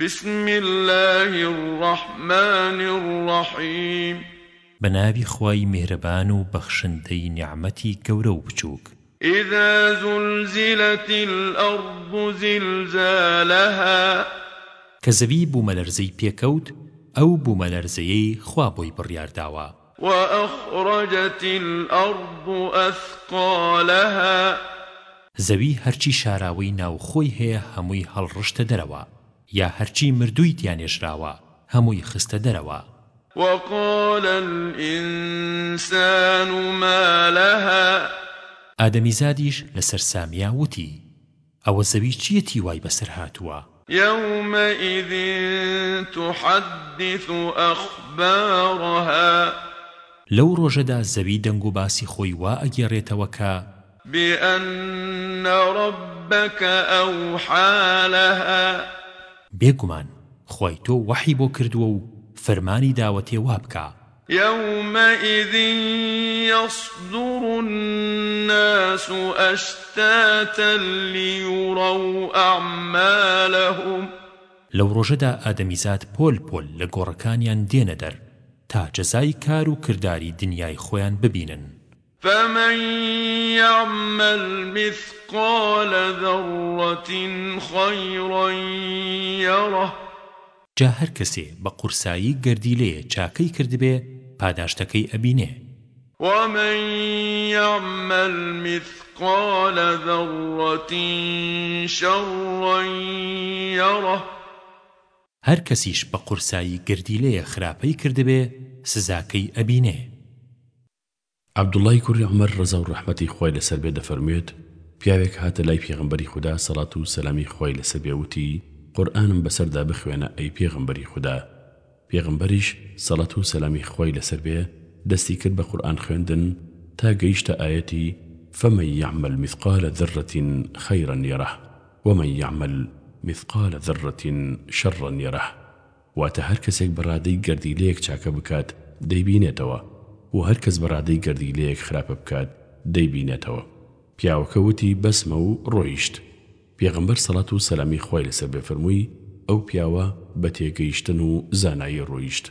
بسم الله الرحمن الرحيم بنابي خواي مهربان وبخشنتي نعمتي كورو بچوك إذا زلزلت الأرض زلزالها كزبي بوملرزي بيكوت أو بوملرزي خوابوي بريار داوا وأخرجت الأرض أثقالها زەوی هەرچی شاراوی ناوخۆی هەیە هەمووی هەڵڕشتە دەرەوە یا هەرچی مردووی تیانێشراوە هەمووی خستە دەرەوە وقال الإنسان ما لها آدمي زاديش لسر ساميا وتي أو الزبي چيتي واي بسر هاتوا يومئذ تحدث أخبارها لو رجدا زبي دنگو باسي خوي واقيريت وكا بأن ربك أوحى لها بێگومان خۆی تۆ وحی بۆ کردووە و فەرمانی داوەتێ وابکە يومئذ يصدر الناس أشتاتا ليروا أعمالهم لو رجدا آدميزات بول بول لقوركانيان دينه در تا جزای کار و کرداری دنیای خۆیان ببینن فمن يعمل مثقال ذرة خيرا يره جا هەر کەسێ بە قورسایی گەردی لێ چاکەی کردبێ پاداشتەکەی ئەبینێ ومن يعمل مثقال ذرة شرا يره هەر کەسیش بە قورسایی گردی لێ خراپەی کردبێ سزاکەی ئەبینێ عەبدوڵای کوڕی عمەر ڕزا و ڕەحمەتی خۆی لەسەر بێ دەفەرموێت پیاوێک هاتە لای پێغمبەری خوددا سەڵات و سەلامی خۆی لەسەر بێوتی قورآنم بەسەردا بخوێنە ئەی پێغمبەری خوددا پێغمبەریش سەڵەت و سەلامی خۆی لەسەر بێ دەستی کرد بە قورآن خوێندن تا گەیشتە ئاەتی فمن يعمل مثقال ذرة خيرا يره ومن يعمل مثقال ذرة شرا يره واتە هەر کەسێک بەڕادەی گردی لەیەک چاکە بکات دەیبینێتەوە و هەر کەس بەڕادەی گردی لە یەک خراپە بکات دەیبینێتەوە پیاوەکە وتی بەسمە و ڕۆیشت پێغمبەر سەڵات و سەلامی خۆی لەسەر بێفرمووی ئەو پیاوە بە تێگەیشتن و زانایی ڕۆیشت